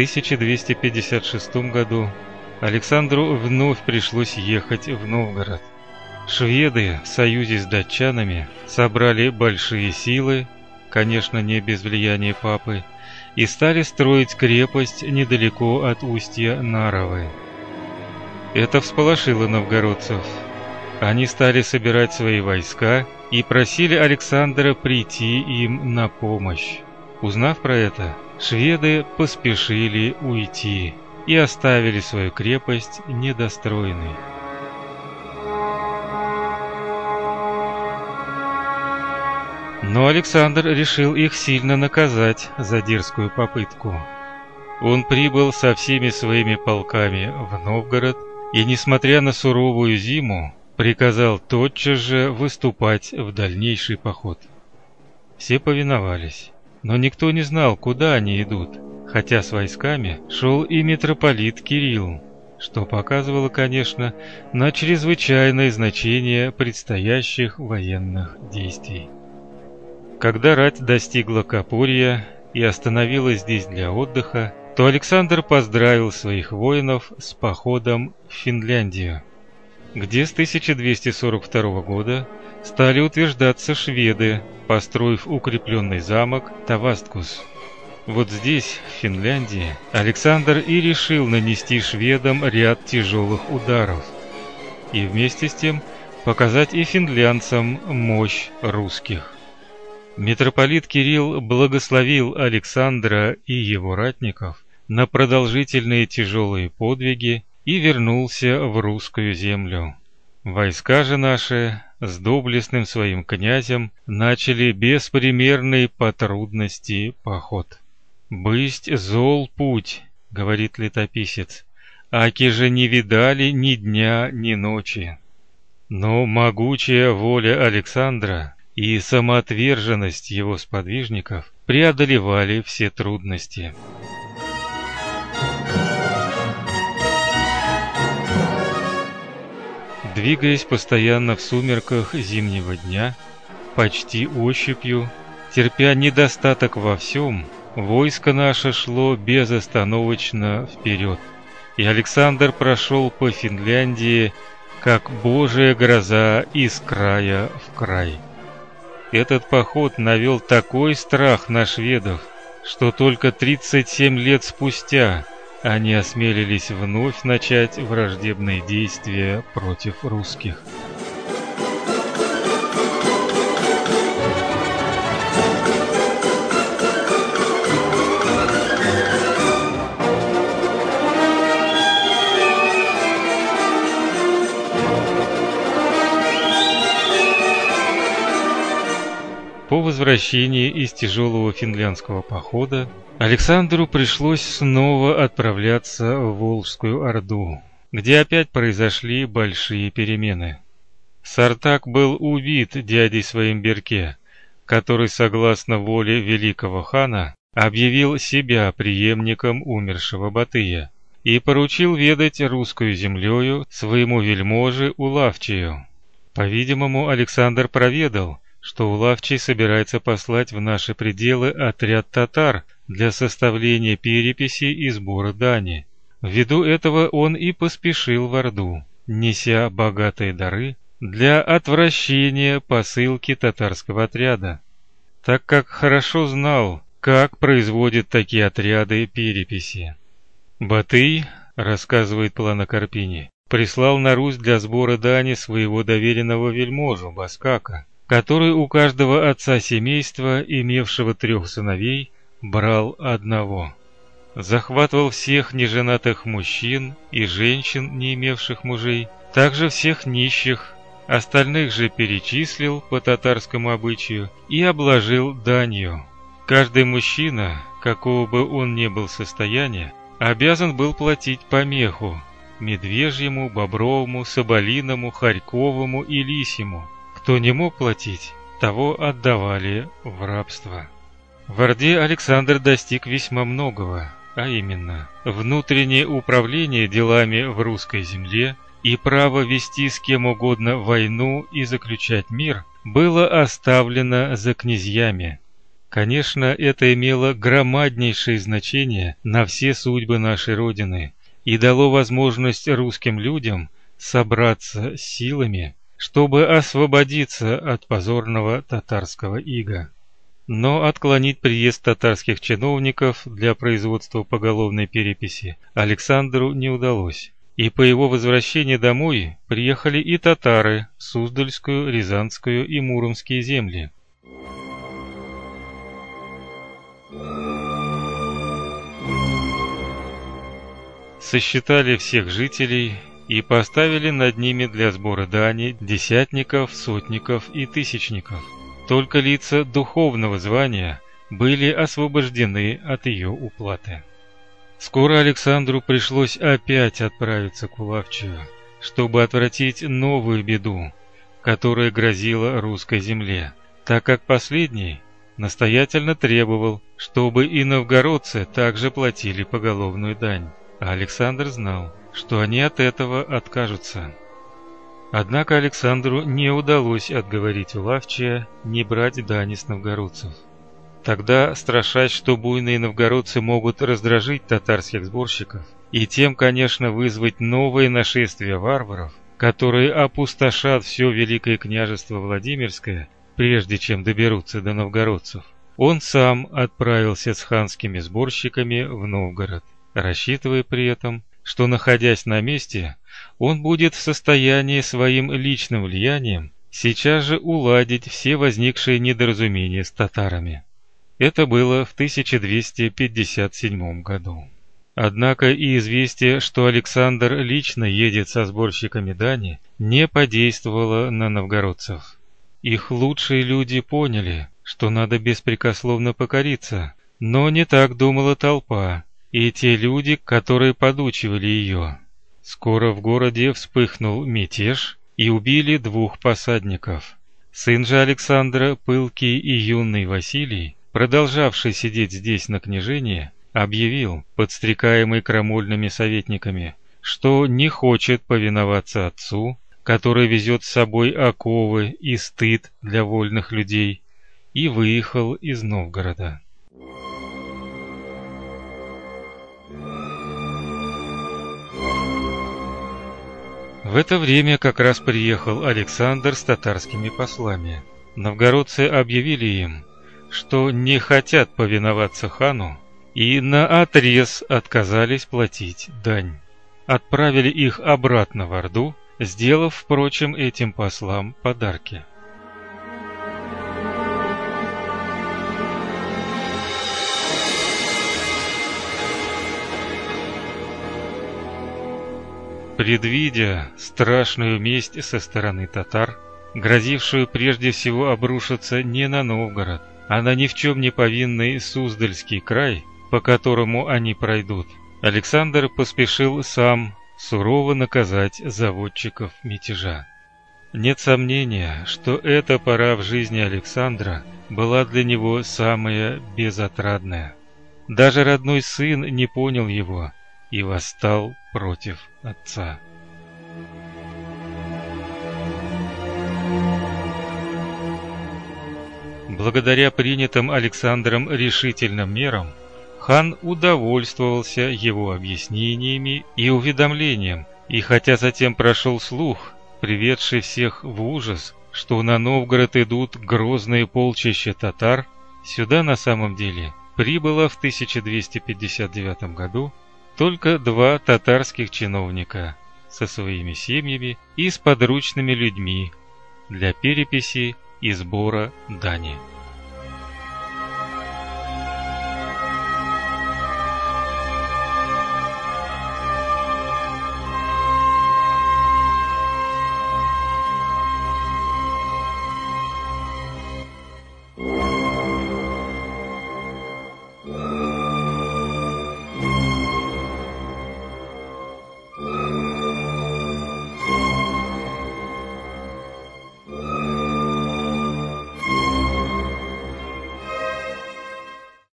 1256 году Александру вновь пришлось ехать в Новгород. Шведы в союзе с датчанами собрали большие силы, конечно, не без влияния папы, и стали строить крепость недалеко от устья Наровы. Это всполошило новгородцев. Они стали собирать свои войска и просили Александра прийти им на помощь. Узнав про это, шведы поспешили уйти и оставили свою крепость недостроенной. Но Александр решил их сильно наказать за дерзкую попытку. Он прибыл со всеми своими полками в Новгород и, несмотря на суровую зиму, приказал тотчас же выступать в дальнейший поход. Все повиновались, но никто не знал, куда они идут, хотя с войсками шел и митрополит Кирилл, что показывало, конечно, на чрезвычайное значение предстоящих военных действий. Когда рать достигла Капурья и остановилась здесь для отдыха, то Александр поздравил своих воинов с походом в Финляндию, где с 1242 года стали утверждаться шведы, построив укрепленный замок Тавасткус. Вот здесь, в Финляндии, Александр и решил нанести шведам ряд тяжелых ударов и вместе с тем показать и финлянцам мощь русских. Митрополит Кирилл благословил Александра и его ратников на продолжительные тяжелые подвиги и вернулся в русскую землю. Войска же наши с доблестным своим князем начали беспримерный по трудности поход. «Бысть зол путь», — говорит летописец, «аки же не видали ни дня, ни ночи». Но могучая воля Александра и самоотверженность его сподвижников преодолевали все трудности. Двигаясь постоянно в сумерках зимнего дня, почти ощупью, терпя недостаток во всем, войско наше шло безостановочно вперед, и Александр прошел по Финляндии, как божья гроза из края в край. Этот поход навел такой страх на шведов, что только 37 лет спустя они осмелились вновь начать враждебные действия против русских. Возвращении из тяжелого финляндского похода Александру пришлось снова отправляться в Волжскую Орду, где опять произошли большие перемены. Сартак был убит дядей своим Берке, который, согласно воле великого хана, объявил себя преемником умершего Батыя и поручил ведать русскую землею своему вельможе Улавчию. По-видимому, Александр проведал, что Улавчий собирается послать в наши пределы отряд татар для составления переписи и сбора дани. Ввиду этого он и поспешил в Орду, неся богатые дары для отвращения посылки татарского отряда, так как хорошо знал, как производят такие отряды переписи. Батый, рассказывает Плана Карпини, прислал на Русь для сбора дани своего доверенного вельможу Баскака, который у каждого отца семейства, имевшего трех сыновей, брал одного. Захватывал всех неженатых мужчин и женщин, не имевших мужей, также всех нищих, остальных же перечислил по татарскому обычаю и обложил данью. Каждый мужчина, какого бы он ни был состояния, обязан был платить по меху медвежьему, бобровому, соболиному, хорьковому и лисьему – кто не мог платить, того отдавали в рабство. В Орде Александр достиг весьма многого, а именно внутреннее управление делами в русской земле и право вести с кем угодно войну и заключать мир было оставлено за князьями. Конечно, это имело громаднейшее значение на все судьбы нашей Родины и дало возможность русским людям собраться силами, чтобы освободиться от позорного татарского ига. Но отклонить приезд татарских чиновников для производства поголовной переписи Александру не удалось. И по его возвращении домой приехали и татары в Суздальскую, Рязанскую и Муромские земли. Сосчитали всех жителей и поставили над ними для сбора дани десятников, сотников и тысячников. Только лица духовного звания были освобождены от ее уплаты. Скоро Александру пришлось опять отправиться к Улавчию, чтобы отвратить новую беду, которая грозила русской земле, так как последний настоятельно требовал, чтобы и новгородцы также платили поголовную дань. А Александр знал, что они от этого откажутся. Однако Александру не удалось отговорить Улавчия не брать дани с новгородцев. Тогда, страшась, что буйные новгородцы могут раздражить татарских сборщиков и тем, конечно, вызвать новое нашествие варваров, которые опустошат все Великое княжество Владимирское, прежде чем доберутся до новгородцев, он сам отправился с ханскими сборщиками в Новгород, рассчитывая при этом что, находясь на месте, он будет в состоянии своим личным влиянием сейчас же уладить все возникшие недоразумения с татарами. Это было в 1257 году. Однако и известие, что Александр лично едет со сборщиками дани, не подействовало на новгородцев. Их лучшие люди поняли, что надо беспрекословно покориться, но не так думала толпа, и те люди, которые подучивали ее. Скоро в городе вспыхнул мятеж и убили двух посадников. Сын же Александра, пылкий и юный Василий, продолжавший сидеть здесь на княжении, объявил, подстрекаемый крамольными советниками, что не хочет повиноваться отцу, который везет с собой оковы и стыд для вольных людей, и выехал из Новгорода. В это время как раз приехал Александр с татарскими послами. Новгородцы объявили им, что не хотят повиноваться хану и на отрез отказались платить дань. Отправили их обратно в Орду, сделав, впрочем, этим послам подарки. Предвидя страшную месть со стороны татар, грозившую прежде всего обрушиться не на Новгород, а на ни в чем не повинный Суздальский край, по которому они пройдут, Александр поспешил сам сурово наказать заводчиков мятежа. Нет сомнения, что эта пора в жизни Александра была для него самая безотрадная. Даже родной сын не понял его и восстал против отца. Благодаря принятым Александром решительным мерам, хан удовольствовался его объяснениями и уведомлением, и хотя затем прошел слух, приведший всех в ужас, что на Новгород идут грозные полчища татар, сюда на самом деле прибыло в 1259 году только два татарских чиновника со своими семьями и с подручными людьми для переписи и сбора дани.